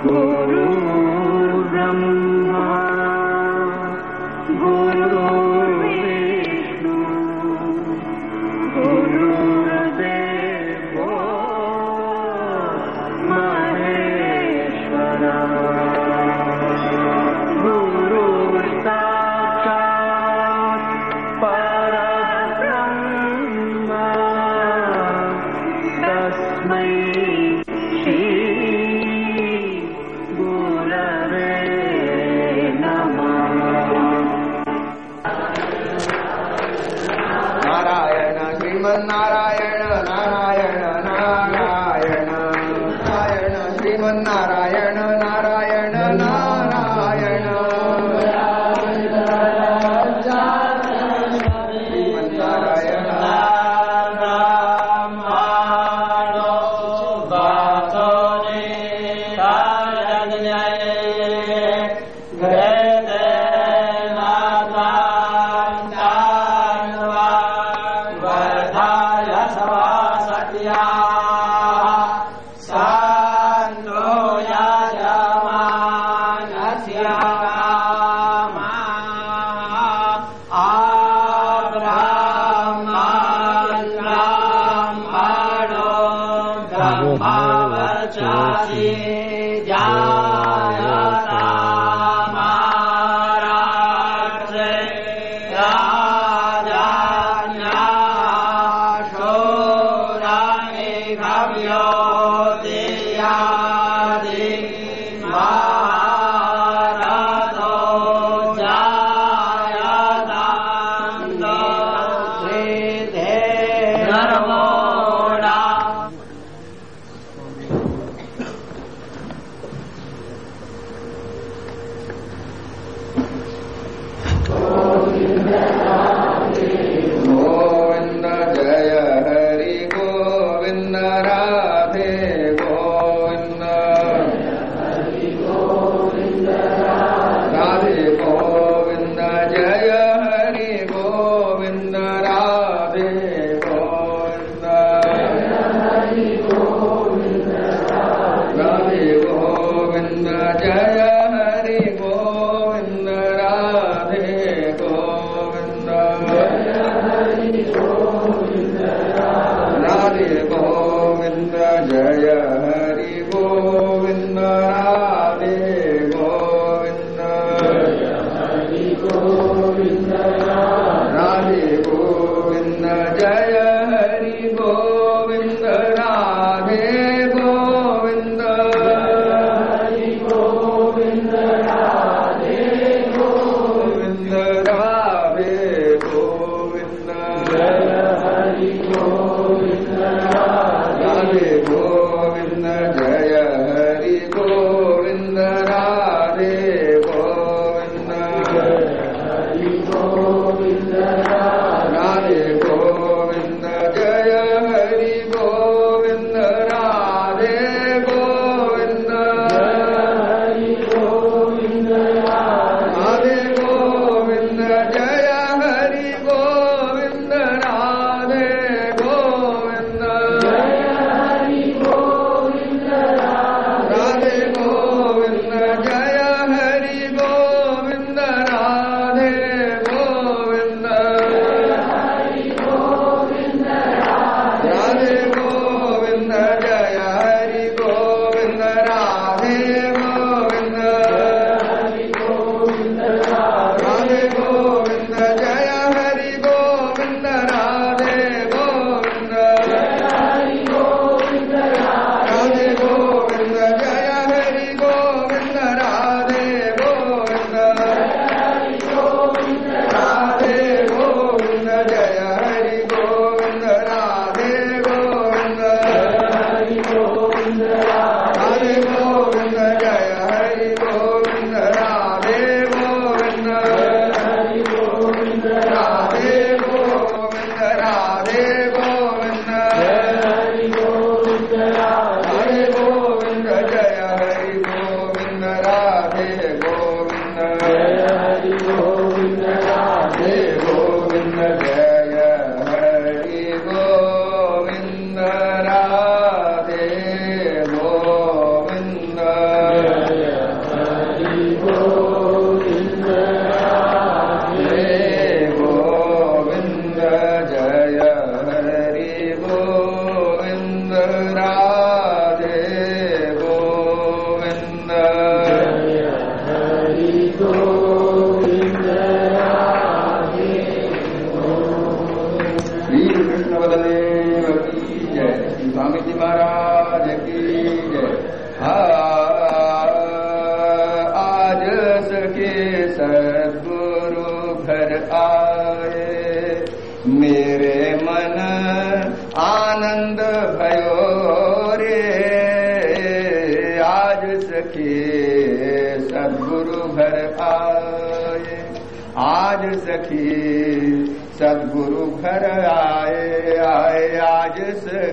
निःशेषजाड्यापहा गुरुर्ब्रह्मा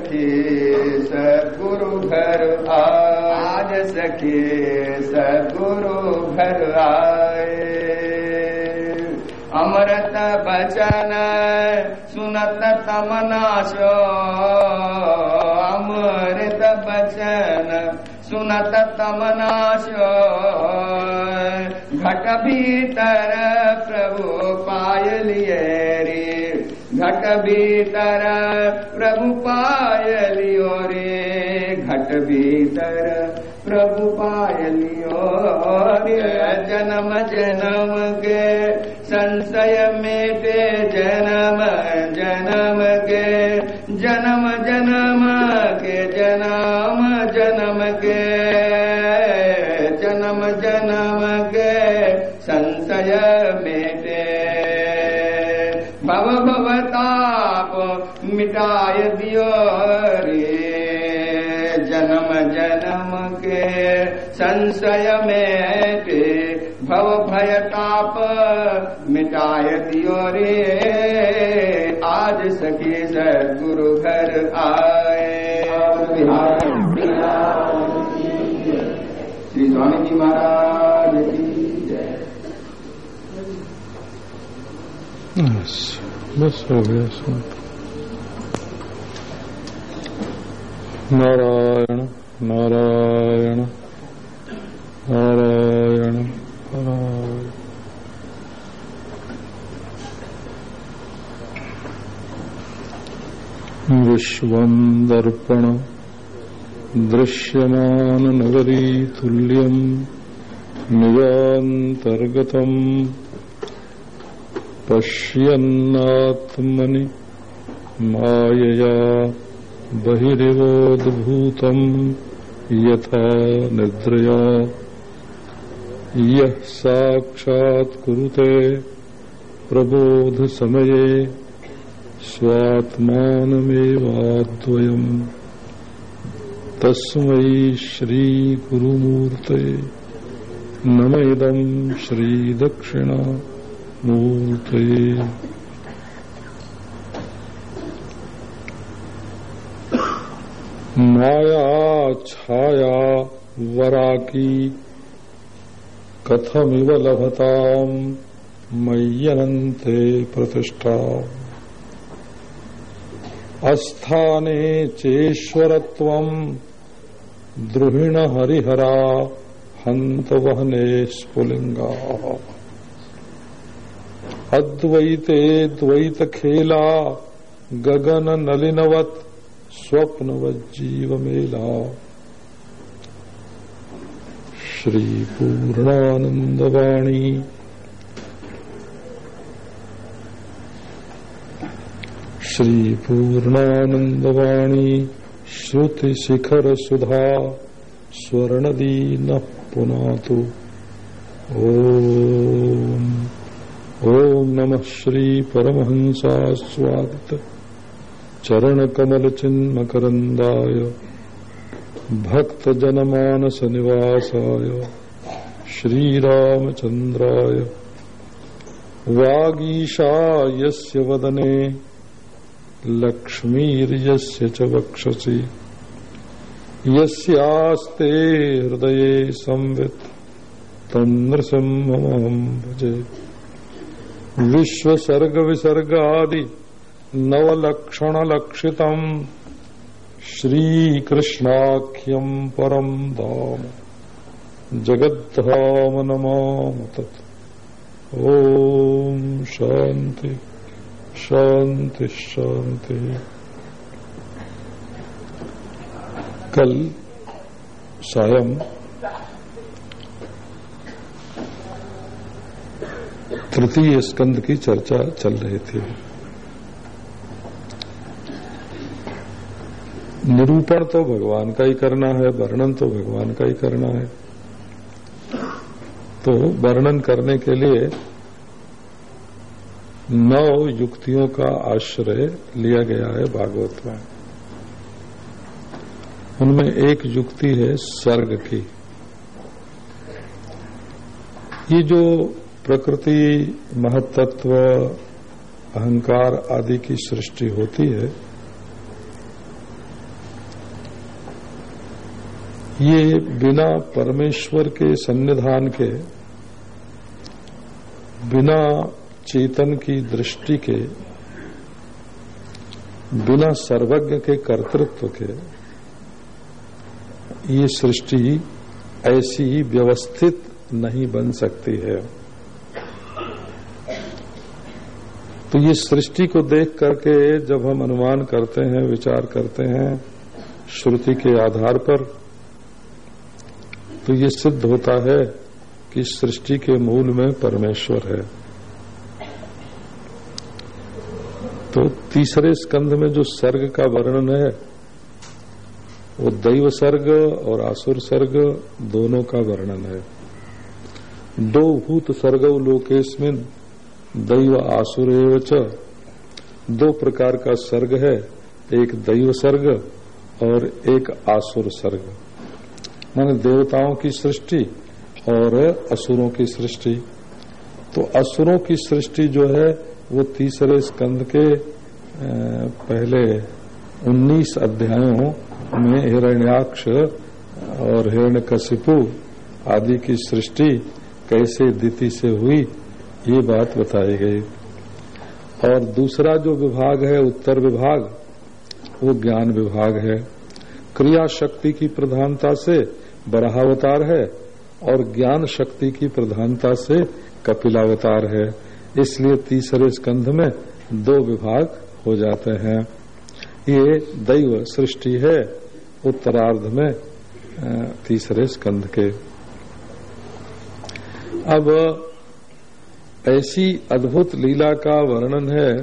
सखी सदगुरु घर आज सखी सदगुरु घर आए। अमृत बचन सुनत तमनाशो अमृत बचन सुनत तमनाशो घट भीतर प्रभु पाय लिए रे घट भीतर प्रभु पाय लियो रे घट भीतर प्रभु पाय लियो रे जन्म जन्म के संशय जन्म जन्म मिटाय दियो रे जन्म जन्म के संशय मेटे, भव भय ताप मिटाय दियो रे आज सखी सदगुरु घर आए। श्री स्वामी जी महाराज की बस हो गया नारायण नारायण नारायण नारायण। विश्वं दर्पण दृश्यमाननगरीतुल्यम् निजान्तर्गतम् पश्यन्नात्मनि मायया। बहिरिवोद्भूतम् यथा निद्रया। यः साक्षात्कुरुते प्रबोधसमये स्वात्मानमेवाद्वयम्। तस्मै श्रीगुरुमूर्तये नम इदम् श्रीदक्षिणा माया, छाया, वराकी, कथमिव लभताम्, मय्यनन्ते प्रतिष्ठा। अस्थाने चेश्वरत्वम् द्रुहिण हरिहरा, हन्तवहने स्फुलिङ्गाः। अद्वैते द्वैतखेला गगन नलिनवत् स्वप्नवज्जीवमेला। श्रीपूर्णानन्दवाणी। श्रीपूर्णानन्दवाणी श्रुतिशिखरसुधा स्वर्णदीनः पुनातु। ॐ ॐ नमः श्रीपरमहंसास्वादित चरणकमलचिन्मकरन्दाय भक्त जनमानस निवासाय श्रीरामचंद्राय वागीशा वदने लक्ष्मीर्यस्य च वक्षसि यस्यास्ते हृदये संवित् तन्नृसिंहमहम् भजे। विश्वसर्गविसर्गादि नवलक्षणलक्षितम् श्रीकृष्णाख्यम् परम् धाम। जगद्धाम नमाम तत् ॐ शान्ति शान्ति शान्ति। कल सायं तृतीय स्कंद की चर्चा चल रही थी। निरूपण तो भगवान का ही करना है, वर्णन तो भगवान का ही करना है। तो वर्णन करने के लिए नौ युक्तियों का आश्रय लिया गया है भागवत में। उनमें एक युक्ति है सर्ग की। ये जो प्रकृति, महतत्व, अहंकार आदि की सृष्टि होती है ये बिना परमेश्वर के सन्निधान के, बिना चेतन की दृष्टि के, बिना सर्वज्ञ के कर्तृत्व के, ये सृष्टि ऐसी ही व्यवस्थित नहीं बन सकती है। तो ये सृष्टि को देख करके जब हम अनुमान करते हैं, विचार करते हैं, श्रुति के आधार पर तो ये सिद्ध होता है कि सृष्टि के मूल में परमेश्वर है। तो तीसरे स्कंध में जो सर्ग का वर्णन है, वो दैव सर्ग और आसुर सर्ग दोनों का वर्णन है। दो भूत सर्ग लोकेश में दैव आसुर दो प्रकार का सर्ग है, एक दैव सर्ग और एक आसुर सर्ग। माने देवताओं की सृष्टि और असुरों की सृष्टि। तो असुरों की सृष्टि जो है, वो तीसरे स्कंद के पहले 19 अध्यायों में हिरण्याक्ष और हिरण्यकशिपु आदि की सृष्टि कैसे दिति से हुई, ये बात बताई गई। और दूसरा जो विभाग है, उत्तर विभाग, वो ज्ञान विभाग है। क्रिया शक्ति की प्रधानता से बराहावतार है और ज्ञान शक्ति की प्रधानता से कपिलावतार है। इसलिए तीसरे स्कंध में दो विभाग हो जाते हैं। ये दैव सृष्टि है, उत्तरार्ध में तीसरे स्कंध के। अब ऐसी अद्भुत लीला का वर्णन है,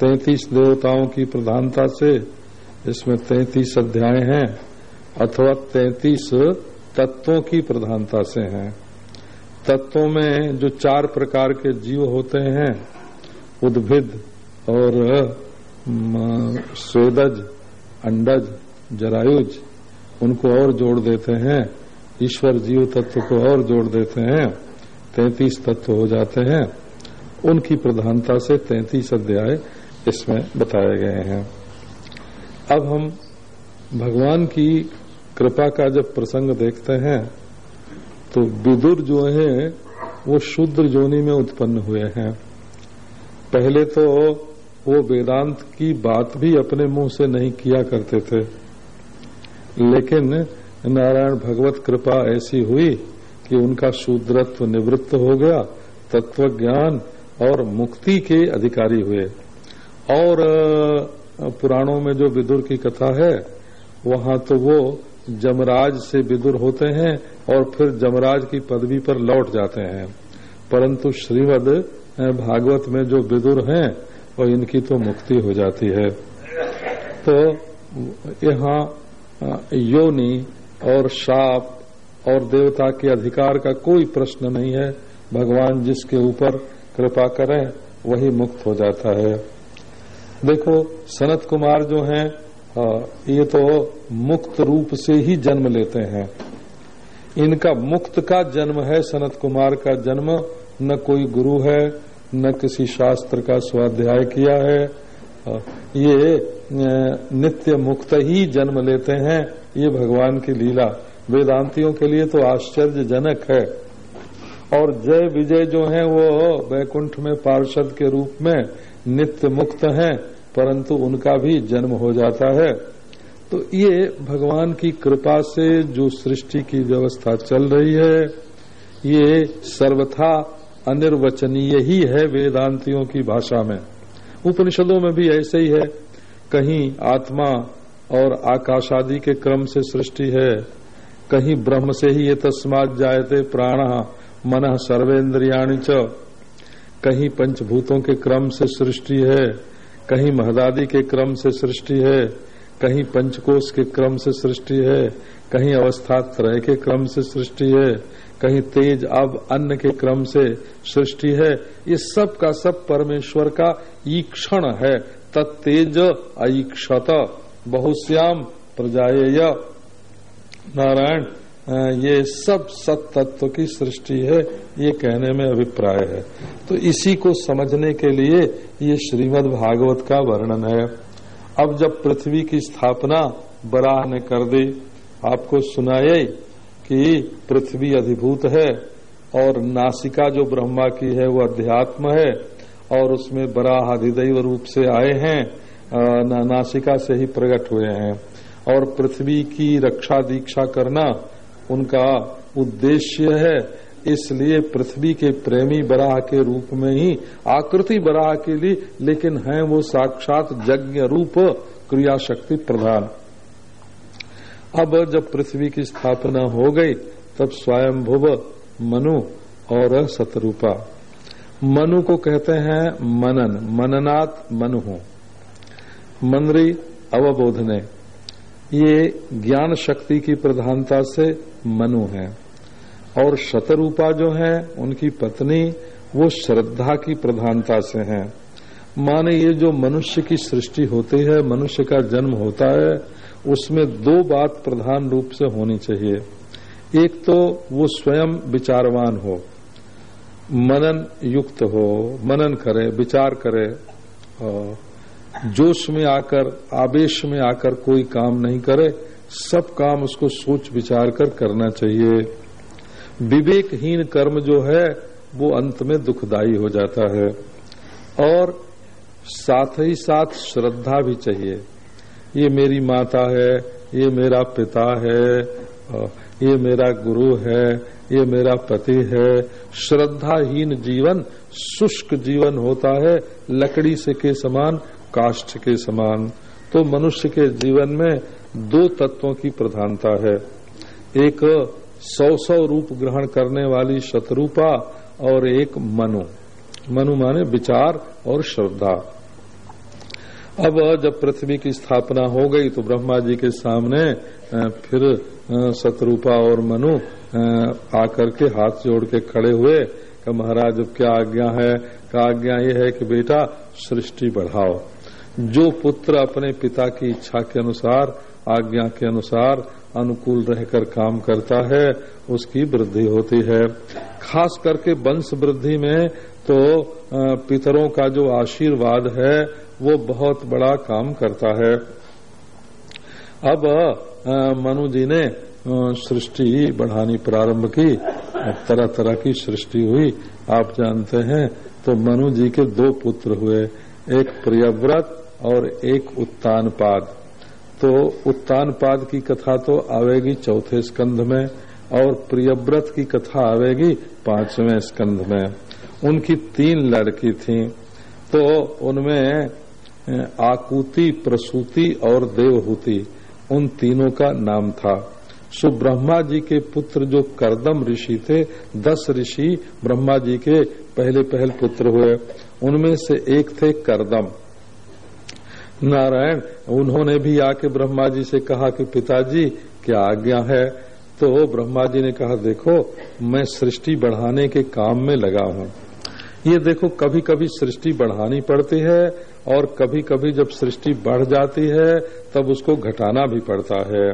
तैतीस देवताओं की प्रधानता से। इसमें तैतीस अध्याय हैं। अथवा तैतीस तत्वों की प्रधानता से हैं। तत्वों में जो चार प्रकार के जीव होते हैं, उद्भिद और स्वेदज, अंडज, जरायुज, उनको और जोड़ देते हैं। ईश्वर जीव तत्व को और जोड़ देते हैं। तैतीस तत्व हो जाते हैं। उनकी प्रधानता से तैतीस अध्याय इसमें बताए गए हैं। अब हम भगवान की कृपा का जब प्रसंग देखते हैं तो विदुर जो है, वो शुद्र जोनी में उत्पन्न हुए हैं। पहले तो वो वेदांत की बात भी अपने मुँह से नहीं किया करते थे। लेकिन नारायण भगवत कृपा ऐसी हुई कि उनका शूद्रत्व निवृत्त हो गया तत्व ज्ञान और मुक्ति के अधिकारी हुए। और पुराणों में जो विदुर की कथा है वहाँ तो वो जमराज से विदुर होते हैं और फिर जमराज की पदवी पर लौट जाते हैं। परंतु श्रीमद भागवत में जो विदुर हैं और इनकी तो मुक्ति हो जाती है। तो यहाँ योनि और शाप और देवता के अधिकार का कोई प्रश्न नहीं है। भगवान जिसके ऊपर कृपा करें वही मुक्त हो जाता है। देखो सनत कुमार जो हाँ, ये तो मुक्त रूप से ही जन्म लेते हैं। इनका मुक्त का जन्म है, सनत कुमार का जन्म। न कोई गुरु है, न किसी शास्त्र का स्वाध्याय किया है। ये नित्य मुक्त ही जन्म लेते हैं, ये भगवान की लीला। वेदांतियों के लिए तो आश्चर्यजनक है। और जय विजय जो हैं, वो वैकुंठ में, पार्षद के रूप में नित्य मुक्त हैं। परंतु उनका भी जन्म हो जाता है। तो ये भगवान की कृपा से जो सृष्टि की व्यवस्था चल रही है, ये सर्वथा अनिर्वचनीय ही है वेदांतियों की भाषा में। उपनिषदों में भी ऐसे ही है। कहीं आत्मा और आकाश आदि के क्रम से सृष्टि है, कहीं ब्रह्म से ही ये तस्मात जायते प्राण मन सर्वेन्द्रियाणि च, कहीं पंचभूतों के क्रम से सृष्टि है कहीं महदादी के क्रम से सृष्टि है, कहीं पंचकोश के क्रम से सृष्टि है, कहीं अवस्था त्रय के क्रम से सृष्टि है, कहीं तेज अब अन्न के क्रम से सृष्टि है। ये सब का सब परमेश्वर का ईक्षण है। तत्तेज ऐक्षत। बहुश्याम प्रजाएय नारायण। ये सब सत तत्व की सृष्टि है, ये कहने में अभिप्राय है। तो इसी को समझने के लिए ये श्रीमद् भागवत का वर्णन है। अब जब पृथ्वी की स्थापना बराह ने कर दी, आपको सुनाए कि पृथ्वी अधिभूत है और नासिका जो ब्रह्मा की है, वो अध्यात्म है और उसमें बराह अधिदैव रूप से आए हैं नासिका से ही प्रकट हुए हैं। और पृथ्वी की रक्षा दीक्षा करना उनका उद्देश्य है इसलिए पृथ्वी के प्रेमी बराह के रूप में ही, आकृति बराह के लिए, लेकिन है वो साक्षात यज्ञ रूप क्रिया शक्ति प्रधान। अब जब पृथ्वी की स्थापना हो गई, तब स्वयंभुव मनु और सतरूपा। मनु को कहते हैं मनन, मननात् मनु। मनरी अवबोधने। ये ज्ञान शक्ति की प्रधानता से मनु है। और शतरूपा जो है, उनकी पत्नी, वो श्रद्धा की प्रधानता से है। माने ये जो मनुष्य की सृष्टि होती है, मनुष्य का जन्म होता है, उसमें दो बात प्रधान रूप से होनी चाहिए। एक तो वो स्वयं विचारवान हो। मनन युक्त हो, मनन करे, विचार करे। जोश में आकर, आवेश में आकर कोई काम नहीं करे सब काम उसको सोच विचार कर करना चाहिए। विवेकहीन कर्म जो है, वो अंत में दुखदायी हो जाता है। और साथ ही साथ श्रद्धा भी चाहिए। ये मेरी माता है, ये मेरा पिता है ये मेरा गुरु है, ये मेरा पति है। श्रद्धाहीन जीवन, शुष्क जीवन होता है, लकड़ी से के समान, काष्ठ के समान। तो मनुष्य के जीवन में दो तत्वों की प्रधानता है। एक सौ सौ रूप ग्रहण करने वाली शत्रुपा और एक मनु। मनु माने विचार और श्रद्धा। अब जब पृथ्वी की स्थापना हो गई तो ब्रह्मा जी के सामने फिर शत्रुपा और मनु आकर के हाथ जोड़ के खड़े हुए। कि महाराज, अब क्या आज्ञा है? का आज्ञा ये है कि बेटा, सृष्टि बढ़ाओ। जो पुत्र अपने पिता की इच्छा के अनुसार आज्ञा के अनुसार अनुकूल रहकर काम करता है, उसकी वृद्धि होती है। खास करके वंश वृद्धि में तो पितरों का जो आशीर्वाद है, वो बहुत बड़ा काम करता है। अब मनु जी ने सृष्टि बढ़ानी प्रारंभ की। तरह तरह की सृष्टि हुई। आप जानते हैं तो मनु जी के दो पुत्र हुए। एक प्रियव्रत और एक उत्तानपाद। तो उत्तान पाद की कथा तो आवेगी चौथे स्कंध में, और प्रियव्रत की कथा आवेगी पाँचवें स्कंध में। उनकी तीन लड़की थी। तो उनमें आकुति, प्रसूति और देवहूति, उन तीनों का नाम था। सुब्रह्मा जी के पुत्र जो करदम ऋषि थे, दस ऋषि ब्रह्मा जी के पहले पहल पुत्र हुए। उनमें से एक थे करदम। नारायण, उन्होंने भी आके ब्रह्मा जी से कहा कि पिताजी, क्या आज्ञा है? तो ब्रह्मा जी ने कहा, देखो, मैं सृष्टि बढ़ाने के काम में लगा हूँ। ये देखो कभी कभी सृष्टि बढ़ानी पड़ती है और कभी कभी जब सृष्टि बढ़ जाती है, तब उसको घटाना भी पड़ता है।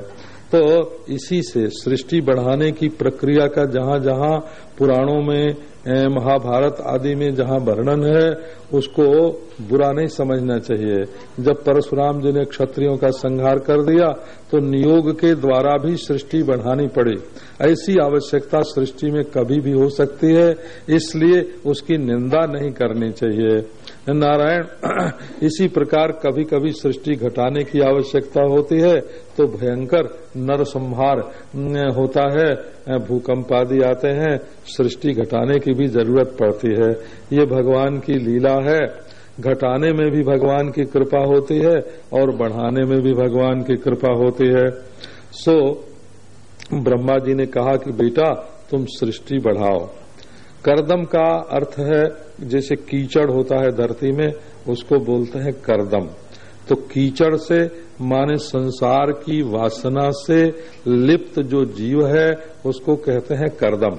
तो इसी से सृष्टि बढ़ाने की प्रक्रिया का जहाँ जहाँ पुराणों में महाभारत आदि में जहाँ वर्णन है, उसको बुरा नहीं समझना चाहिए। जब परशुराम जी ने क्षत्रियों का संहार कर दिया तो नियोग के द्वारा भी सृष्टि बढ़ानी पड़ी। ऐसी आवश्यकता सृष्टि में कभी भी हो सकती है, इसलिए उसकी निंदा नहीं करनी चाहिए। नारायण, इसी प्रकार कभी कभी सृष्टि घटाने की आवश्यकता होती है तो भयंकर नरसंहार होता है। भूकंप आदि आते हैं, सृष्टि घटाने की भी ज़रूरत पड़ती है। ये भगवान की लीला है। घटाने में भी भगवान की कृपा होती है, और बढ़ाने में भी भगवान की कृपा होती है। सो ब्रह्मा जी ने कहा कि बेटा, तुम सृष्टि बढ़ाओ। करदम का अर्थ है, जैसे कीचड़ होता है धरती में, उसको बोलते हैं करदम। तो कीचड़ से, माने संसार की वासना से, लिप्त जो जीव है, उसको कहते हैं करदम।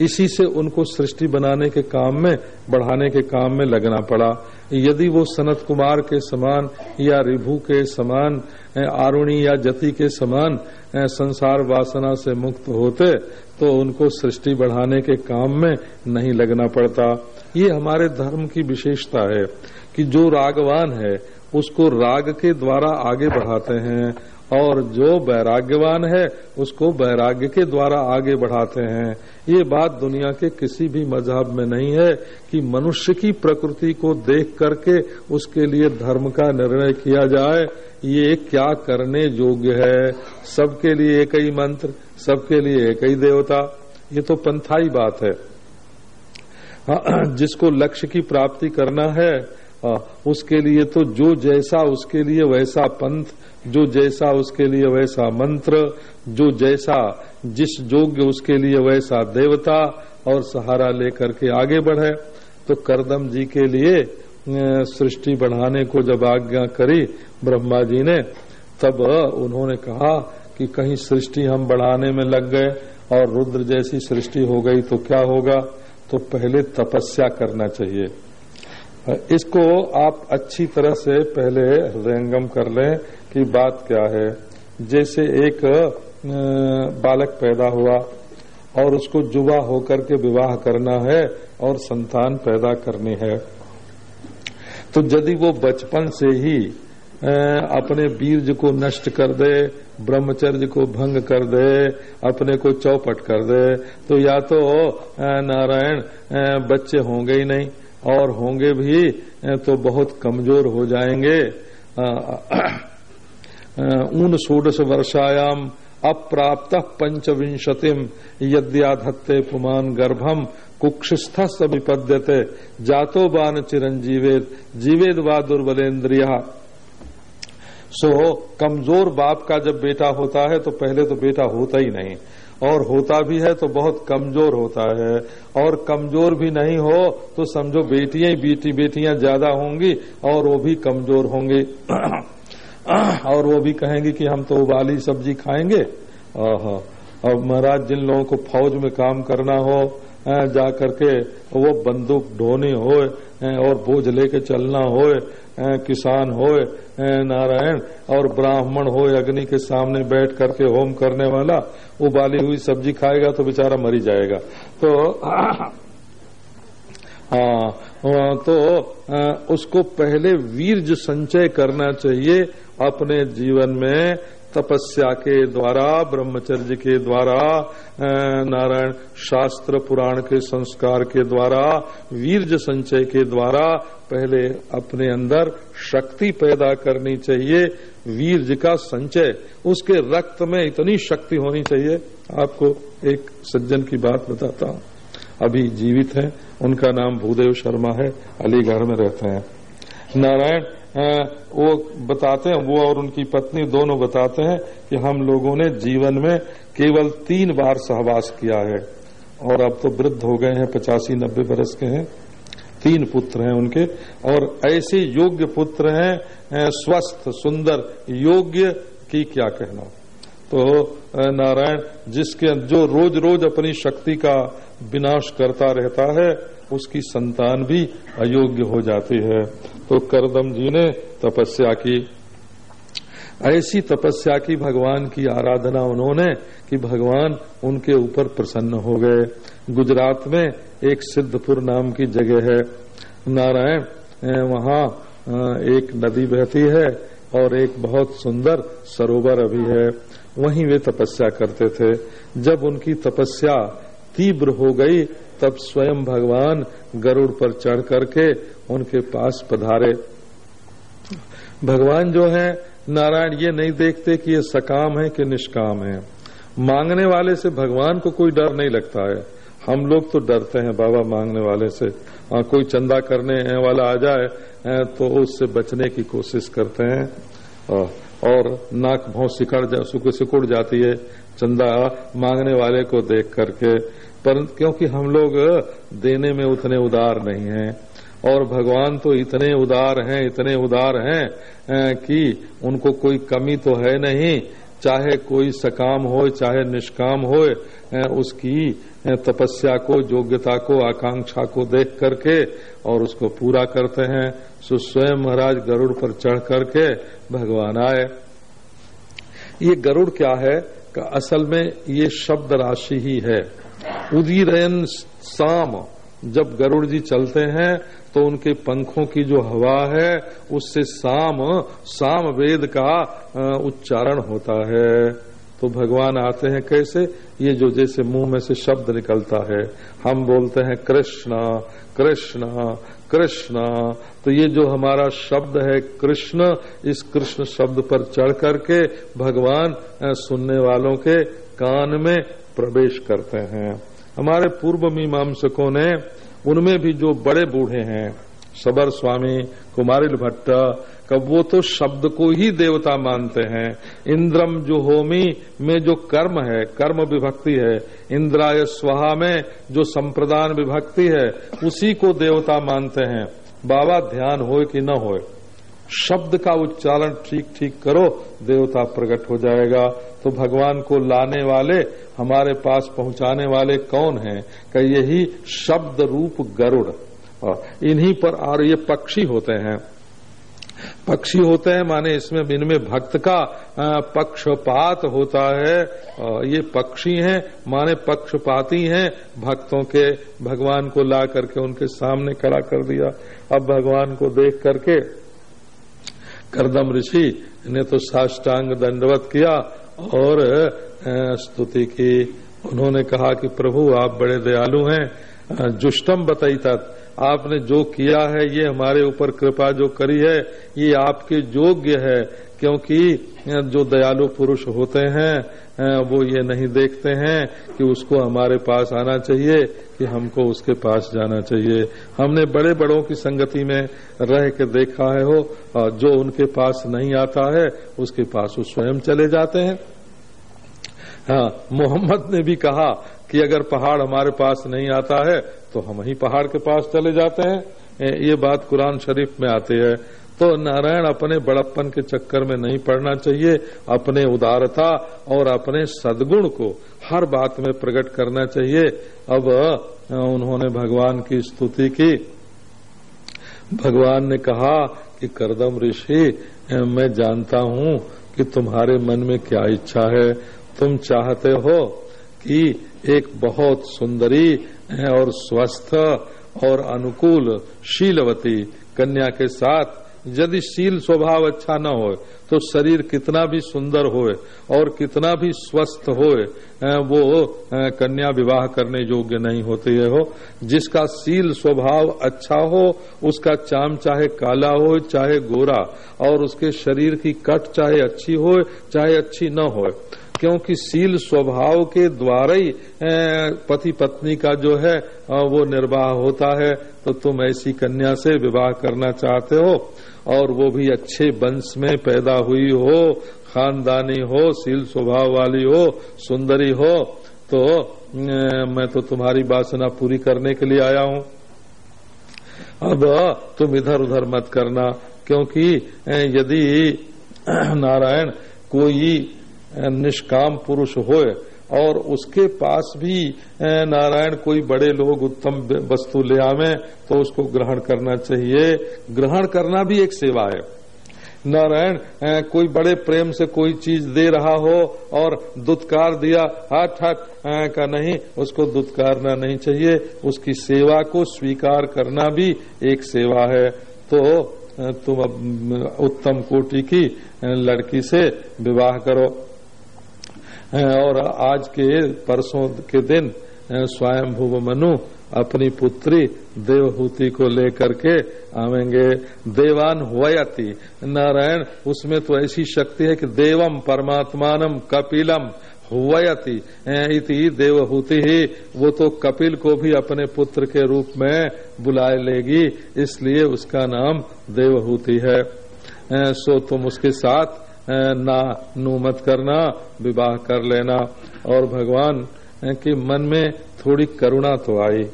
इसी से उनको सृष्टि बनाने के काम में, बढ़ाने के काम में लगना पड़ा। यदि वो सनत कुमार के समान या रिभु के समान आरुणी या जति के समान संसार वासना से मुक्त होते तो उनको सृष्टि बढ़ाने के काम में नहीं लगना पड़ता। ये हमारे धर्म की विशेषता है कि जो रागवान है, उसको राग के द्वारा आगे बढ़ाते हैं, और जो वैराग्यवान है, उसको वैराग्य के द्वारा आगे बढ़ाते हैं। ये बात दुनिया के किसी भी मज़हब में नहीं है कि मनुष्य की प्रकृति को देख करके उसके लिए धर्म का निर्णय किया जाए। ये क्या करने योग्य है? सबके लिए एक ही मंत्र, सबके लिए एक ही देवता। ये तो पंथाई बात है। जिसको लक्ष्य की प्राप्ति करना है, उसके लिए तो जो जैसा उसके लिए वैसा पंथ, जो जैसा उसके लिए वैसा मंत्र, जो जैसा जिस योग्य उसके लिए वैसा देवता और सहारा लेकर के आगे बढ़े तो करदम जी के लिए सृष्टि बढ़ाने को जब आज्ञा करी ब्रह्मा जी ने, तब उन्होंने कहा कि कहीं सृष्टि हम बढ़ाने में लग गए और रुद्र जैसी सृष्टि हो गई तो क्या होगा? तो पहले तपस्या करना चाहिए। इसको आप अच्छी तरह से पहले हृदयंगम कर लें कि बात क्या है। जैसे एक बालक पैदा हुआ और उसको जुवा होकर के विवाह करना है और संतान पैदा करनी है। तो यदि वो बचपन से ही अपने बीर्ज को नष्ट कर दे, ब्रह्मचर्य को भंग कर दे, अपने को चौपट कर दे तो या तो नारायण बच्चे होंगे ही नहीं और होंगे भी तो बहुत कमज़ोर हो जाएँगे। ऊन षोडश वर्षायाम अप्राप्त पंचविंशतिम यद्याधत्ते पुमान गर्भम कुक्षस्थ विपद्यते। जातो बान चिरंजीवेद जीवेद वा दुर्बलेन्द्रिया। सो, कमज़ोर बाप का जब बेटा होता है तो पहले तो बेटा होता ही नहीं। और होता भी है तो बहुत कमज़ोर होता है। और कमज़ोर भी नहीं हो तो समझो बेटियाँ बेटी बेटियाँ ज़्यादा होंगी, और वो भी कमज़ोर होंगे। और वो भी कहेंगे कि हम तो उबाली सब्ज़ी खाएँगे। और महाराज, जिन लोगों को फौज में काम करना हो जा करके वो बंदूक ढोनी हो और बोझ लेके चलना हो किसान हो नारायण, और ब्राह्मण हो अग्नि के सामने बैठ करके होम करने वाला, उबाली हुई सब्ज़ी खाएगा तो बेचारा मरी जाएगा। तो हाँ तो उसको पहले वीरज संचय करना चाहिए, अपने जीवन में तपस्या के द्वारा, ब्रह्मचर्य के द्वारा नारायण शास्त्र पुराण के संस्कार के द्वारा वीरज संचय के द्वारा पहले अपने अंदर शक्ति पैदा करनी चाहिए वीरज का संचय। उसके रक्त में इतनी शक्ति होनी चाहिए। आपको एक सज्जन की बात बताता हूँ। अभी जीवित हैं। उनका नाम भूदेव शर्मा है, अलीगढ़ में रहते हैं। नारायण वो बताते हैं, वो और उनकी पत्नी दोनों बताते हैं कि हम लोगों ने जीवन में केवल तीन बार सहवास किया है और अब तो वृद्ध हो गए हैं, पचासी नब्बे बरस के हैं। तीन पुत्र हैं उनके और ऐसे योग्य पुत्र हैं स्वस्थ, सुंदर, योग्य की क्या कहना। तो नारायण, जिसके जो रोज रोज अपनी शक्ति का विनाश करता रहता है, उसकी संतान भी अयोग्य हो जाती है। तो करदम जी ने तपस्या की। ऐसी तपस्या की भगवान की आराधना उन्होंने कि भगवान उनके ऊपर प्रसन्न हो गए। गुजरात में एक सिद्धपुर नाम की जगह है। नारायण वहाँ एक नदी बहती है और एक बहुत सुंदर सरोवर अभी है। वहीं वे तपस्या करते थे। जब उनकी तपस्या तीव्र हो गई तब स्वयं भगवान गरुड़ पर चढ़ करके उनके पास पधारे। भगवान जो है नारायण ये नहीं देखते कि ये सकाम है कि निष्काम है। मांगने वाले से भगवान को कोई डर नहीं लगता है। हम लोग तो डरते हैं बाबा मांगने वाले से। आ, कोई चंदा करने वाला आ जाए तो उससे बचने की कोशिश करते हैं। और नाक भौं सिकड़ जा सिकुड़ जाती है। चंदा मांगने वाले को देख करके, पर क्योंकि हम लोग देने में उतने उदार नहीं हैं, और भगवान तो इतने उदार हैं, इतने उदार हैं कि उनको कोई कमी तो है नहीं। चाहे कोई सकाम हो, चाहे निष्काम हो उसकी तपस्या को, योग्यता को, आकांक्षा को देख करके, और उसको पूरा करते हैं। सो स्वयं महाराज गरुड़ पर चढ़ करके भगवान आए। ये गरुड़ क्या है? का असल में ये शब्द राशि ही है। उदीरयन साम, जब गरुड़ जी चलते हैं तो उनके पंखों की जो हवा है, उससे साम साम वेद का उच्चारण होता है। तो भगवान आते हैं कैसे? ये जो जैसे मुँह में से शब्द निकलता है। हम बोलते हैं कृष्ण कृष्ण कृष्ण। तो ये जो हमारा शब्द है कृष्ण, इस कृष्ण शब्द पर चढ़ करके भगवान सुनने वालों के कान में प्रवेश करते हैं। हमारे पूर्व मीमांसकों ने उनमें भी जो बड़े बूढ़े हैं सबर स्वामी कुमारिल भट्ट, कब वो तो शब्द को ही देवता मानते हैं। इंद्रम जो होमी में जो कर्म है, कर्म विभक्ति है, इंद्राय स्वाहा में जो संप्रदान विभक्ति है, उसी को देवता मानते हैं। बाबा, ध्यान होए कि न होए। शब्द का उच्चारण ठीक ठीक करो, देवता प्रकट हो जाएगा। तो भगवान को लाने वाले, हमारे पास पहुँचाने वाले कौन हैं? का यही शब्द रूप गरुड़। इन्हीं पर और ये पक्षी होते हैं। पक्षी होते हैं माने इसमें इनमें भक्त का पक्षपात होता है। ये पक्षी हैं, माने पक्षपाती हैं, भक्तों के, भगवान को ला करके उनके सामने खड़ा कर दिया। अब भगवान को देख करके, करदम ऋषि ने तो साष्टांग दंडवत किया और स्तुति की। उन्होंने कहा कि प्रभु आप बड़े दयालु हैं। जुष्टम बताई तत् आपने जो किया है, ये हमारे ऊपर कृपा जो करी है, ये आपके योग्य है, क्योंकि जो दयालु पुरुष होते हैं वो ये नहीं देखते हैं कि उसको हमारे पास आना चाहिए, कि हमको उसके पास जाना चाहिए। हमने बड़े बड़ों की संगति में रह के देखा है हो जो उनके पास नहीं आता है, उसके पास वो स्वयं चले जाते हैं। हाँ मोहम्मद ने भी कहा कि अगर पहाड़ हमारे पास नहीं आता है तो हम ही पहाड़ के पास चले जाते हैं। ये बात कुरान शरीफ में आती है। तो नारायण अपने बड़प्पन के चक्कर में नहीं पड़ना चाहिए। अपने उदारता और अपने सदगुण को हर बात में प्रकट करना चाहिए। अब उन्होंने भगवान की स्तुति की। भगवान ने कहा कि, करदम ऋषि मैं जानता हूँ कि तुम्हारे मन में क्या इच्छा है। तुम चाहते हो कि एक बहुत सुंदरी और स्वस्थ और अनुकूल शीलवती कन्या के साथ यदि शील स्वभाव अच्छा न हो तो शरीर कितना भी सुंदर होए और कितना भी स्वस्थ होए वो कन्या विवाह करने योग्य नहीं होती है हो। जिसका शील स्वभाव अच्छा हो, उसका चाम चाहे काला हो, चाहे गोरा, और उसके शरीर की कट चाहे अच्छी हो चाहे अच्छी न हो क्योंकि शील स्वभाव के द्वारा ही पति पत्नी का जो है वो निर्वाह होता है तो तुम ऐसी कन्या से विवाह करना चाहते हो, और वो भी अच्छे वंश में पैदा हुई हो, खानदानी हो, शील स्वभाव वाली हो, सुंदरी हो तो मैं तो तुम्हारी वासना पूरी करने के लिए आया हूँ। अब तुम इधर उधर मत करना, क्योंकि यदि नारायण कोई निष्काम पुरुष होए। और उसके पास भी नारायण कोई बड़े लोग उत्तम वस्तु ले आवे तो उसको ग्रहण करना चाहिए। ग्रहण करना भी एक सेवा है। नारायण कोई बड़े प्रेम से कोई चीज़ दे रहा हो और दुत्कार दिया, हट हट का नहीं, उसको दुत्कारना नहीं चाहिए। उसकी सेवा को स्वीकार करना भी एक सेवा है। तो तुम अब, उत्तम कोटि की लड़की से विवाह करो। और आज के परसों के दिन स्वयं भुव मनु अपनी पुत्री देवहूति को लेकर के आवेंगे। देवान हुवयति नारायण, उसमें तो ऐसी शक्ति है कि देवम परमात्मानम कपिलम हुवयति इति देवहूति ही, वो तो कपिल को भी अपने पुत्र के रूप में बुलाए लेगी, इसलिए उसका नाम देवहूति है, सो तुम उसके साथ ना, नु मत करना, विवाह कर लेना। और भगवान के मन में थोड़ी करुणा तो आई।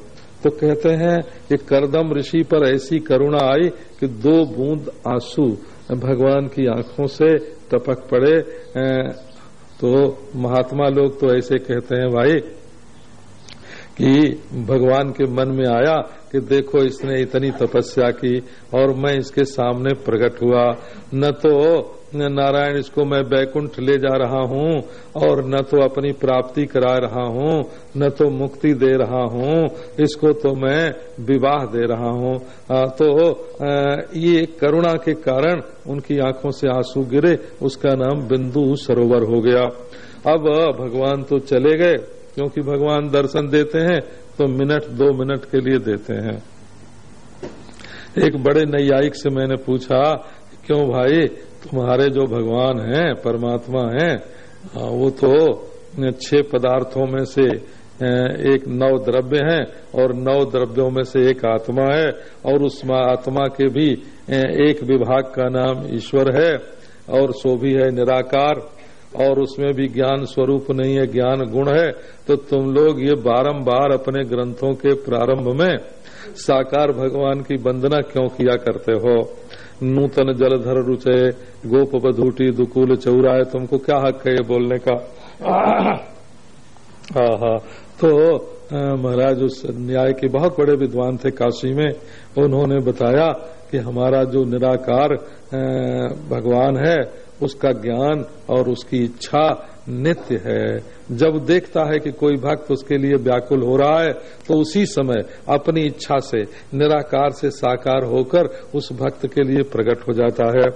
तो कहते हैं कि करदम ऋषि पर ऐसी करुणा आई कि दो बूंद आँसू भगवान की आँखों से टपक पड़े। तो महात्मा लोग तो ऐसे कहते हैं, भाई, कि भगवान के मन में आया कि देखो इसने इतनी तपस्या की और मैं इसके सामने प्रकट हुआ। न तो नारायण इसको मैं बैकुंठ ले जा रहा हूँ और न तो अपनी प्राप्ति करा रहा हूँ, न तो मुक्ति दे रहा हूँ, इसको तो मैं विवाह दे रहा हूँ। तो ये करुणा के कारण उनकी आँखों से आँसू गिरे, उसका नाम बिंदु सरोवर हो गया। अब भगवान तो चले गए, क्योंकि भगवान दर्शन देते हैं तो मिनट, दो मिनट के लिए देते हैं। एक बड़े नैयायिक से मैंने पूछा, क्यों भाई तुम्हारे जो भगवान हैं, परमात्मा हैं वो तो छह पदार्थों में से एक नव द्रव्य हैं और नव द्रव्यों में से एक आत्मा है और उस आत्मा के भी एक विभाग का नाम ईश्वर है और सो भी है निराकार और उसमें भी ज्ञान स्वरूप नहीं है, ज्ञान गुण है। तो तुम लोग ये बारंबार अपने ग्रंथों के प्रारंभ में साकार भगवान की वंदना क्यों किया करते हो? नूतन जलधर रुचे, गोप बधूटी दुकूल चौराए तुमको क्या हक है ये बोलने का? हाँ तो महाराज उस न्याय के बहुत बड़े विद्वान थे काशी में। उन्होंने बताया कि हमारा जो निराकार भगवान है, उसका ज्ञान और उसकी इच्छा नित्य है। जब देखता है कि कोई भक्त उसके लिए व्याकुल हो रहा है तो उसी समय अपनी इच्छा से, निराकार से साकार होकर उस भक्त के लिए प्रकट हो जाता है।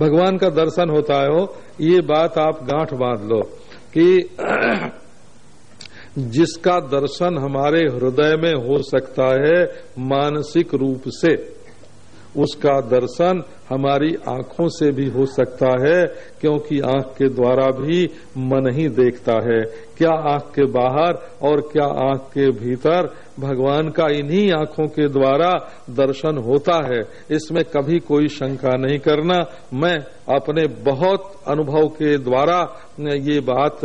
भगवान का दर्शन होता है हो ये बात आप गांठ बाँध लो कि जिसका दर्शन हमारे हृदय में हो सकता है मानसिक रूप से, उसका दर्शन हमारी आँखों से भी हो सकता है, क्योंकि आँख के द्वारा भी मन ही देखता है। क्या आँख के बाहर और क्या आँख के भीतर भगवान का इन्हीं आँखों के द्वारा दर्शन होता है। इसमें कभी कोई शंका नहीं करना। मैं अपने बहुत अनुभव के द्वारा ये बात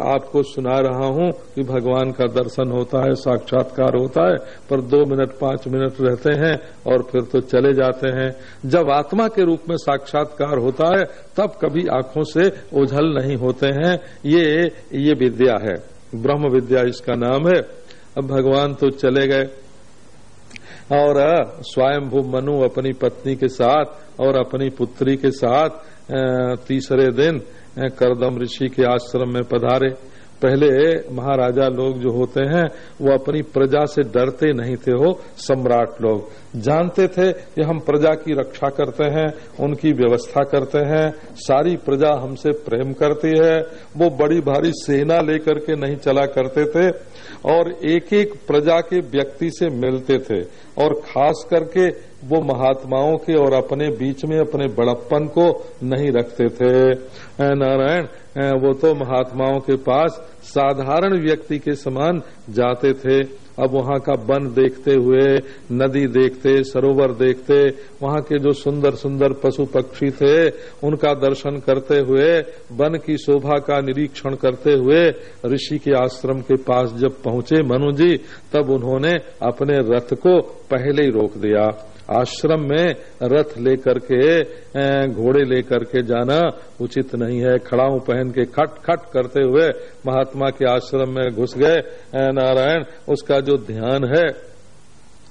आपको सुना रहा हूँ कि भगवान का दर्शन होता है, साक्षात्कार होता है, पर दो मिनट, पाँच मिनट रहते हैं और फिर तो चले जाते हैं। जब आत्मा के रूप में साक्षात्कार होता है, तब कभी आँखों से ओझल नहीं होते हैं। ये ये विद्या है। ब्रह्म विद्या इसका नाम है। अब भगवान तो चले गए। और स्वयंभू मनु अपनी पत्नी के साथ और अपनी पुत्री के साथ तीसरे दिन करदम ऋषि के आश्रम में पधारे। पहले महाराजा लोग जो होते हैं, वो अपनी प्रजा से डरते नहीं थे हो सम्राट लोग। जानते थे कि हम प्रजा की रक्षा करते हैं, उनकी व्यवस्था करते हैं, सारी प्रजा हमसे प्रेम करती है, वो बड़ी भारी सेना लेकर के नहीं चला करते थे, और एक एक प्रजा के व्यक्ति से मिलते थे, और खास करके वो महात्माओं के और अपने बीच में अपने बड़प्पन को नहीं रखते थे। नारायण वो तो महात्माओं के पास साधारण व्यक्ति के समान जाते थे। अब वहाँ का वन देखते हुए, नदी देखते, सरोवर देखते, वहाँ के जो सुंदर सुंदर पशु पक्षी थे, उनका दर्शन करते हुए, वन की शोभा का निरीक्षण करते हुए, ऋषि के आश्रम के पास जब पहुँचे मनु जी, तब उन्होंने अपने रथ को पहले ही रोक दिया। आश्रम में रथ लेकर के घोड़े लेकर के जाना उचित नहीं है। खड़ाऊ पहन के खट खट करते हुए महात्मा के आश्रम में घुस गए। नारायण उसका जो ध्यान है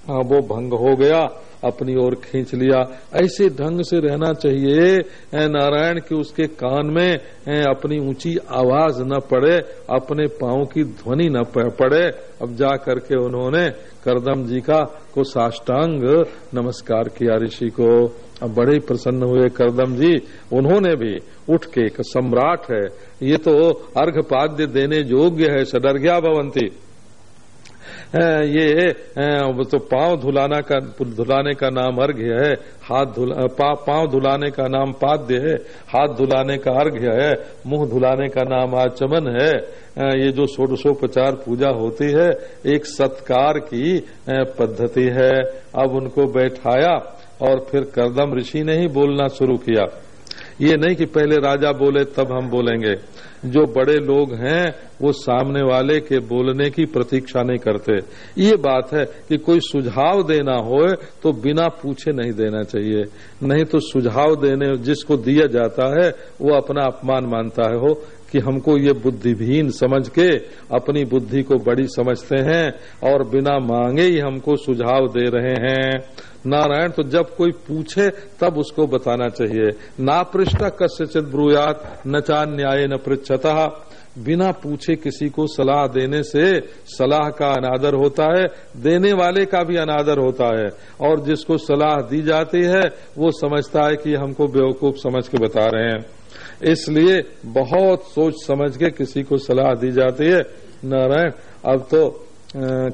हाँ, वो भंग हो गया। अपनी ओर खींच लिया। ऐसे ढंग से रहना चाहिए नारायण, कि उसके कान में अपनी ऊँची आवाज़ न पड़े, अपने पाँव की ध्वनि न पड़े। अब जा करके उन्होंने करदम जी का को साष्टांग नमस्कार किया ऋषि को। अब बड़े प्रसन्न हुए करदम जी। उन्होंने भी उठ के एक सम्राट है। ये तो अर्घपाद्य देने योग्य है सडर्घ्या भवंती। ये तो पाँव धुलाना का धुलाने का नाम अर्घ्य है हाथ धुला पा, पाँव धुलाने का नाम पाद्य है हाथ धुलाने का अर्घ्य है मुँह धुलाने का नाम आचमन है ये जो षोडशोपचार पूजा होती है एक सत्कार की पद्धति है। अब उनको बैठाया और फिर करदम ऋषि ने ही बोलना शुरू किया। ये नहीं कि पहले राजा बोले तब हम बोलेंगे। जो बड़े लोग हैं, वो सामने वाले के बोलने की प्रतीक्षा नहीं करते। ये बात है कि कोई सुझाव देना हो तो बिना पूछे नहीं देना चाहिए। नहीं तो सुझाव देने जिसको दिया जाता है, वो अपना अपमान मानता है हो कि हमको ये बुद्धिहीन समझ के अपनी बुद्धि को बड़ी समझते हैं और बिना मांगे ही हमको सुझाव दे रहे हैं। नारायण तो जब कोई पूछे, तब उसको बताना चाहिए। ना पृष्ठा कस्यचित ब्रूयात, न चा न्याय न पृछता बिना पूछे किसी को सलाह देने से सलाह का अनादर होता है, देने वाले का भी अनादर होता है। और जिसको सलाह दी जाती है, वो समझता है कि हमको बेवकूफ़ समझ के बता रहे हैं। इसलिए बहुत सोच समझ के किसी को सलाह दी जाती है। नारायण, अब तो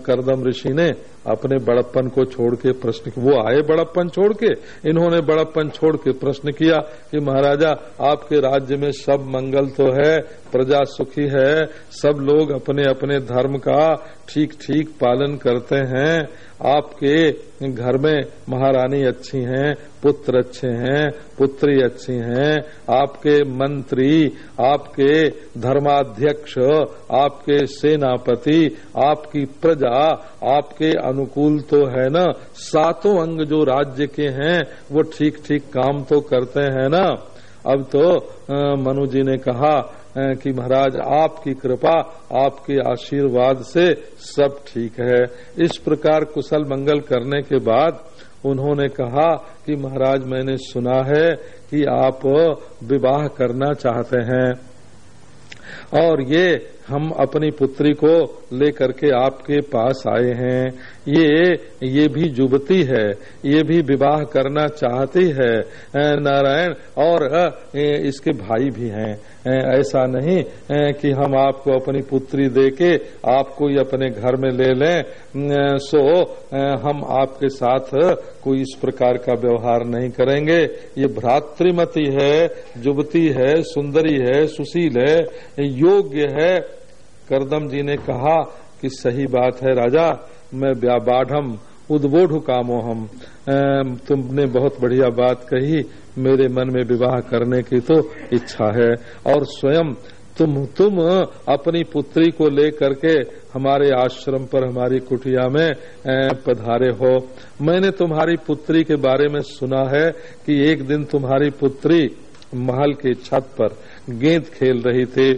करदम ऋषि ने अपने बड़प्पन को छोड़ के प्रश्न वो आए बड़प्पन छोड़ के? इन्होंने बड़प्पन छोड़ के प्रश्न किया कि महाराजा, आपके राज्य में सब मंगल तो है, प्रजा सुखी है, सब लोग अपने अपने धर्म का ठीक ठीक पालन करते हैं। आपके घर में महारानी अच्छी हैं, पुत्र अच्छे हैं, पुत्री अच्छी हैं, आपके मंत्री, आपके धर्माध्यक्ष, आपके सेनापति, आपकी प्रजा, आपके अनुकूल तो है ना? सातों अंग जो राज्य के हैं, वो ठीक ठीक काम तो करते हैं ना? अब तो मनु जी ने कहा कि महाराज, आपकी कृपा, आपके आशीर्वाद से सब ठीक है। इस प्रकार कुशल मंगल करने के बाद उन्होंने कहा कि महाराज, मैंने सुना है कि आप विवाह करना चाहते हैं और ये हम अपनी पुत्री को लेकर के आपके पास आए हैं। ये ये भी युवती है, ये भी विवाह करना चाहती है नारायण, और इसके भाई भी हैं। ऐसा नहीं कि हम आपको अपनी पुत्री देके आपको ही अपने घर में ले लें। सो हम आपके साथ कोई इस प्रकार का व्यवहार नहीं करेंगे। ये भ्रातृमती है, जुबती है, सुंदरी है, सुशील है योग्य है। करदम जी ने कहा कि सही बात है राजा, मैं व्याबाढ़ उद्बोढ़ कामो हम तुमने बहुत बढ़िया बात कही, मेरे मन में विवाह करने की तो इच्छा है। और स्वयं तुम तुम अपनी पुत्री को लेकर के हमारे आश्रम पर, हमारी कुटिया में पधारे हो। मैंने तुम्हारी पुत्री के बारे में सुना है कि एक दिन तुम्हारी पुत्री महल की छत पर गेंद खेल रही थी।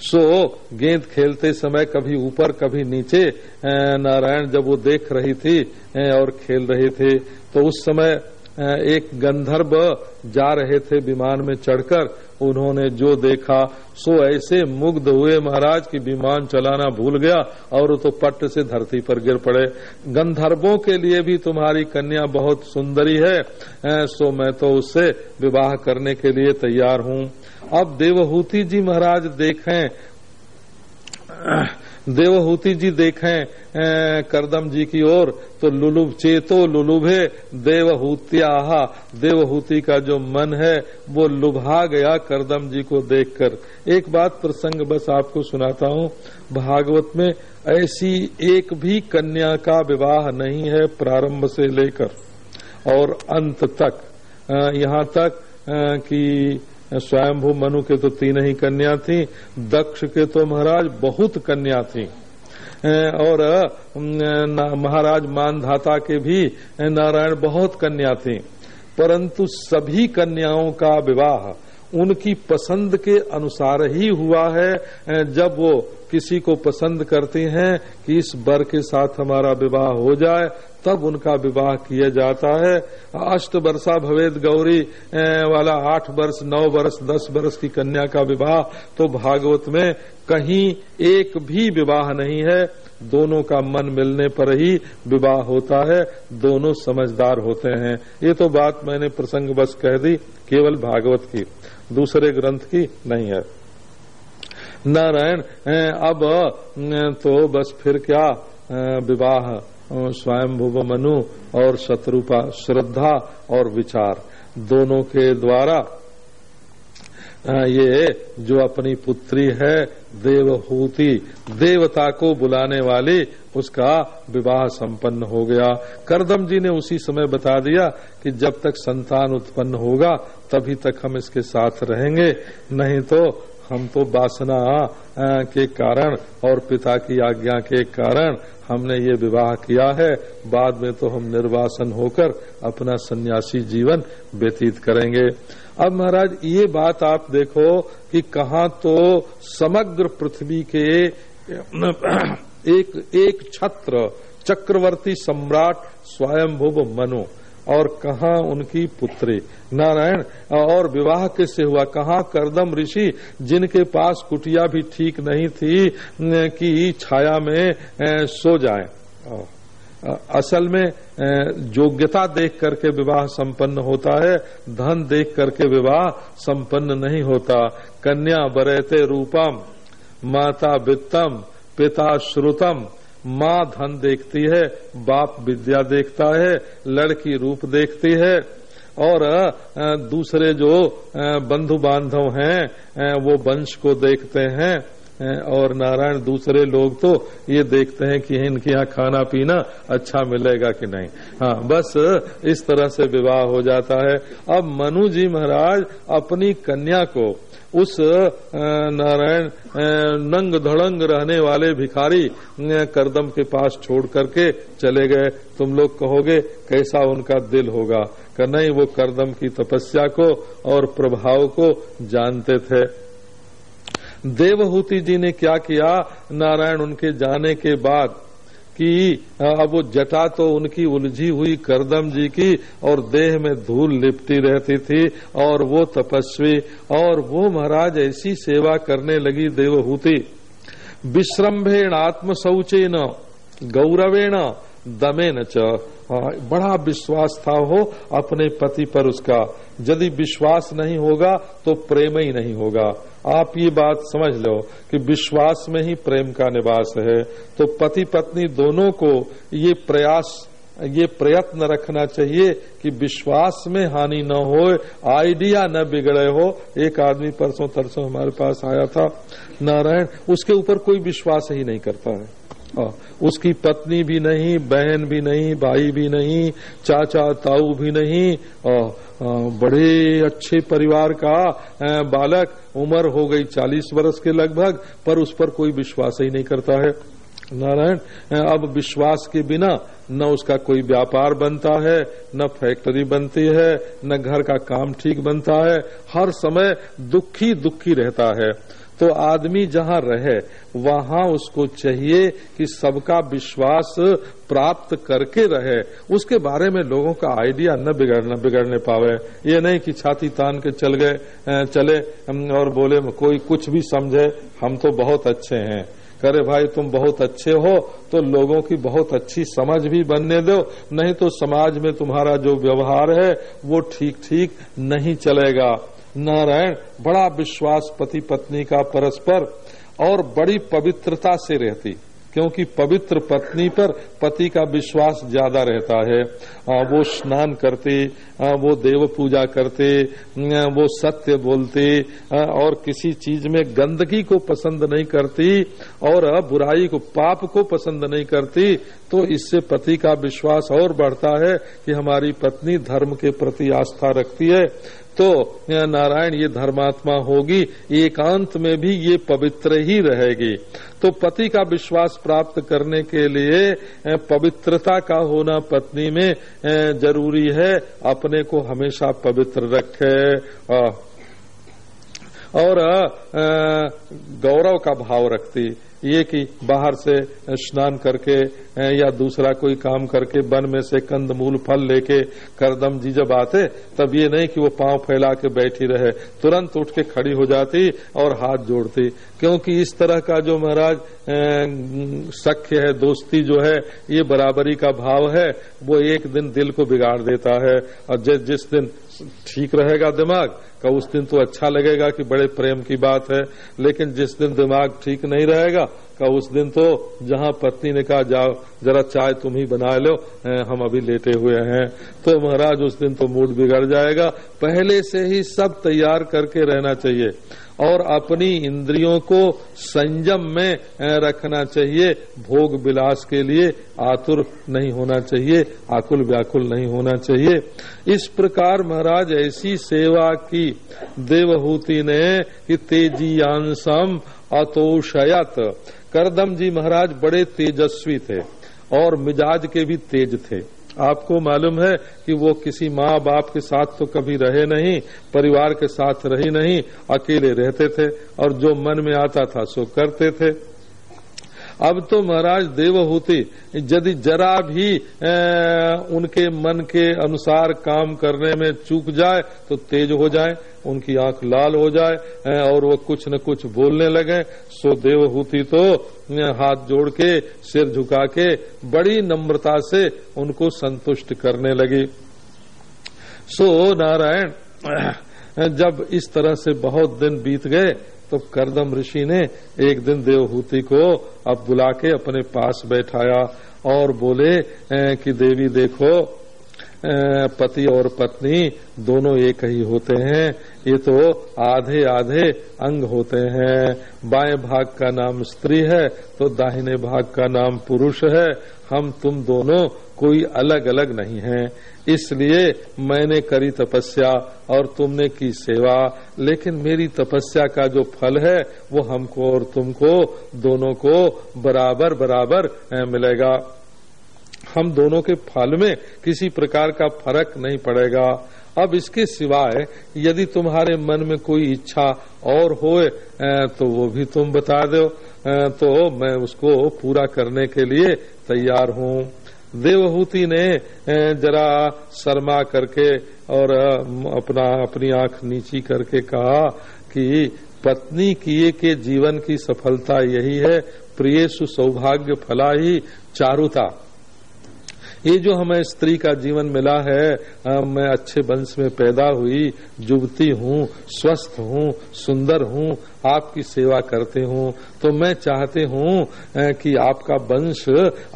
सो गेंद खेलते समय कभी ऊपर, कभी नीचे नारायण जब वो देख रही थी और खेल रहे थे तो उस समय एक गंधर्व जा रहे थे विमान में चढ़कर, उन्होंने जो देखा, सो ऐसे मुग्ध हुए महाराज की विमान चलाना भूल गया और तो पट्ट से धरती पर गिर पड़े। गंधर्वों के लिए भी तुम्हारी कन्या बहुत सुंदरी है सो मैं तो उससे विवाह करने के लिए तैयार हूँ। अब देवहूति जी महाराज देखें। देवहूति जी देखें करदम जी की ओर तो लुलुभ चेतो लुलुभे देवहूत्या देवहूति का जो मन है, वो लुभा गया करदम जी को देखकर। एक बात प्रसंग बस आपको सुनाता हूँ। भागवत में ऐसी एक भी कन्या का विवाह नहीं है प्रारंभ से लेकर, और अंत तक यहाँ तक कि स्वयंभू मनु के तो तीन ही कन्या थी, दक्ष के तो महाराज बहुत कन्या थी। और महाराज मानधाता के भी नारायण बहुत कन्या थी। परंतु सभी कन्याओं का विवाह उनकी पसंद के अनुसार ही हुआ है, जब वो किसी को पसंद करती हैं कि इस बर के साथ हमारा विवाह हो जाए, तब उनका विवाह किया जाता है। अष्ट वर्षा भवेद गौरी वाला आठ वर्ष, नौ वर्ष, दस वर्ष की कन्या का विवाह तो भागवत में कहीं एक भी विवाह नहीं है। दोनों का मन मिलने पर ही विवाह होता है। दोनों समझदार होते हैं। ये तो बात मैंने प्रसंग बस कह दी, केवल भागवत की। दूसरे ग्रंथ की नहीं है। नारायण अब तो बस फिर क्या? विवाह स्वयं भुव मनु और शत्रुपा, श्रद्धा और विचार। दोनों के द्वारा ये जो अपनी पुत्री है, देवहूति, देवता को बुलाने वाली, उसका विवाह संपन्न हो गया। करदम जी ने उसी समय बता दिया कि जब तक संतान उत्पन्न होगा, तभी तक हम इसके साथ रहेंगे। नहीं तो हम तो वासना के कारण और पिता की आज्ञा के कारण हमने ये विवाह किया है। बाद में तो हम निर्वासन होकर अपना सन्यासी जीवन व्यतीत करेंगे। अब महाराज, ये बात आप देखो कि कहा तो समग्र पृथ्वी के, एक एक छत्र, चक्रवर्ती सम्राट स्वयंभुव मनु और कहा उनकी पुत्री, नारायण, और विवाह किससे हुआ? कहा, करदम ऋषि, जिनके पास कुटिया भी ठीक नहीं थी कि छाया में सो जाए। असल में योग्यता देख करके विवाह संपन्न होता है, धन देख करके विवाह संपन्न नहीं होता। कन्या बरेते रूपम, माता वित्तम, पिता श्रुतम माँ धन देखती है, बाप विद्या देखता है, लड़की रूप देखती है। और दूसरे जो बंधु बांधव हैं वो वंश को देखते हैं। और नारायण दूसरे लोग तो ये देखते हैं कि इनके यहाँ खाना पीना अच्छा मिलेगा कि नहीं। हाँ बस, इस तरह से विवाह हो जाता है। अब मनु जी महाराज अपनी कन्या को उस नारायण नंग धड़ंग रहने वाले भिखारी करदम के पास छोड़ करके चले गए। तुम लोग कहोगे, कैसा उनका दिल होगा? कि नहीं, वो करदम की तपस्या को और प्रभाव को जानते थे। देवहूति जी ने क्या किया? नारायण उनके जाने के बाद कि अब वो जटा तो उनकी उलझी हुई करदम जी की और देह में धूल लिपटी रहती थी और वो तपस्वी और वो महाराज ऐसी सेवा करने लगी देवहूति। विश्रम्भेण आत्म शौचेन गौरवेण दमेन च। बड़ा विश्वास था हो अपने पति पर उसका। यदि विश्वास नहीं होगा तो प्रेम ही नहीं होगा। आप ये बात समझ लो कि विश्वास में ही प्रेम का निवास है। तो पति पत्नी दोनों को ये प्रयास ये प्रयत्न रखना चाहिए कि विश्वास में हानि न हो आइडिया न बिगड़े हो। एक आदमी परसों तरसों हमारे पास आया था नारायण उसके ऊपर कोई विश्वास ही नहीं करता है। आ, उसकी पत्नी भी नहीं बहन भी नहीं भाई भी नहीं चाचा ताऊ भी नहीं। आ, बड़े अच्छे परिवार का बालक उम्र हो गई चालीस वर्ष के लगभग, पर उस पर कोई विश्वास ही नहीं करता है। नारायण अब विश्वास के बिना न उसका कोई व्यापार बनता है, न फैक्ट्री बनती है, न घर का काम ठीक बनता है। हर समय दुखी दुखी रहता है। तो आदमी जहाँ रहे, वहाँ उसको चाहिए कि सबका विश्वास प्राप्त करके रहे। उसके बारे में लोगों का आइडिया न बिगड़ना बिगड़ने पावे। ये नहीं कि छाती तान के चल गए चले और बोले, कोई कुछ भी समझे, हम तो बहुत अच्छे हैं। करे भाई, तुम बहुत अच्छे हो तो लोगों की बहुत अच्छी समझ भी बनने दो। नहीं तो समाज में तुम्हारा जो व्यवहार है, वो ठीक ठीक नहीं चलेगा। नारायण, बड़ा विश्वास पति पत्नी का परस्पर और बड़ी पवित्रता से रहती, क्योंकि पवित्र पत्नी पर पति का विश्वास ज़्यादा रहता है। वो स्नान करते वो देव पूजा करते वो सत्य बोलते और किसी चीज़ में गंदगी को पसंद नहीं करती, और बुराई को, पाप को पसंद नहीं करती तो इससे पति का विश्वास और बढ़ता है कि हमारी पत्नी धर्म के प्रति आस्था रखती है। तो नारायण, ये धर्मात्मा होगी, एकांत में भी ये पवित्र ही रहेगी। तो पति का विश्वास प्राप्त करने के लिए पवित्रता का होना पत्नी में ज़रूरी है, अपने को हमेशा पवित्र रखे। और गौरव का भाव रखती। ये कि बाहर से स्नान करके या दूसरा कोई काम करके वन में से कंद, मूल, फल लेके करदम, जी जब आते, तब ये नहीं कि वो पाँव फैला के बैठी रहे। तुरंत उठ के खड़ी हो जाती और हाथ जोड़ती। क्योंकि इस तरह का जो महाराज सख्य है, दोस्ती जो है, ये बराबरी का भाव है, वो एक दिन दिल को बिगाड़ देता है। और जिस दिन ठीक रहेगा दिमाग का उस दिन तो अच्छा लगेगा कि बड़े प्रेम की बात है, लेकिन जिस दिन दिमाग ठीक नहीं रहेगा, का उस दिन तो जहाँ पत्नी ने कहा, जाओ, जरा चाय तुम ही बना लो हम अभी लेटे हुए हैं। तो महाराज उस दिन तो मूड बिगड़ जाएगा। पहले से ही सब तैयार करके रहना चाहिए। और अपनी इंद्रियों को संयम में रखना चाहिए। भोग विलास के लिए आतुर नहीं होना चाहिए, आकुल व्याकुल नहीं होना चाहिए। इस प्रकार महाराज ऐसी सेवा की। देवहूति ने कि तेजियांसम अतोषयत। करदम जी महाराज बड़े तेजस्वी थे और मिजाज के भी तेज थे। आपको मालूम है कि वो किसी माँ बाप के साथ तो कभी रहे नहीं, परिवार के साथ रही नहीं, अकेले रहते थे और जो मन में आता था सो करते थे। अब तो महाराज देवहूति, यदि जरा भी उनके मन के अनुसार काम करने में चूक जाए तो तेज हो जाए, उनकी आँख लाल हो जाए और वो कुछ न कुछ बोलने लगे, सो देवहूति तो हाथ जोड़ के, सिर झुका के, बड़ी नम्रता से उनको संतुष्ट करने लगी। सो नारायण, जब इस तरह से बहुत दिन बीत गए तो करदम ऋषि ने एक दिन देवहूति को अब बुला के अपने पास बैठाया और बोले "अ, कि देवी देखो पति और पत्नी दोनों एक ही होते हैं। ये तो आधे आधे अंग होते हैं। बाएँ भाग का नाम स्त्री है तो दाहिने भाग का नाम पुरुष है। हम तुम दोनों कोई अलग अलग नहीं है। इसलिए मैंने करी तपस्या और तुमने की सेवा। लेकिन मेरी तपस्या का जो फल है, वो हमको और तुमको, दोनों को बराबर बराबर मिलेगा। हम दोनों के फल में किसी प्रकार का फ़र्क नहीं पड़ेगा। अब इसके सिवाय यदि तुम्हारे मन में कोई इच्छा और होए तो वो भी तुम बता दो। तो मैं उसको पूरा करने के लिए तैयार हूँ। देवहूति ने जरा शर्मा करके और अपना अपनी आँख नीची करके कहा कि पत्नी किए के जीवन की सफलता यही है प्रिय सौभाग्य फला ही चारुता। ये जो हमें स्त्री का जीवन मिला है अ, मैं अच्छे वंश में पैदा हुई युवती हूँ स्वस्थ हूँ सुंदर हूँ आपकी सेवा करते हूँ तो मैं चाहते हूँ कि आपका वंश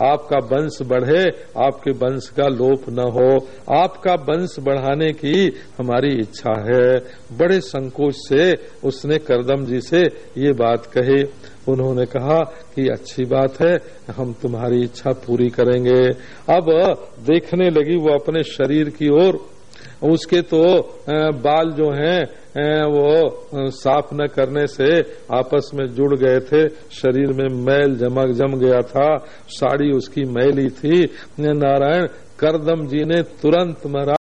आपका वंश बढ़े, आपके वंश का लोप न हो। आपका वंश बढ़ाने की हमारी इच्छा है। बड़े संकोच से उसने करदम जी से ये बात कही। उन्होंने कहा कि अच्छी बात है, हम तुम्हारी इच्छा पूरी करेंगे। अब देखने लगी वो अपने शरीर की ओर। उसके तो बाल जो हैं वो साफ़ न करने से आपस में जुड़ गए थे। शरीर में मैल जमक, जम गया था। साड़ी उसकी मैली थी। नारायण, करदम जी ने तुरंत महाराज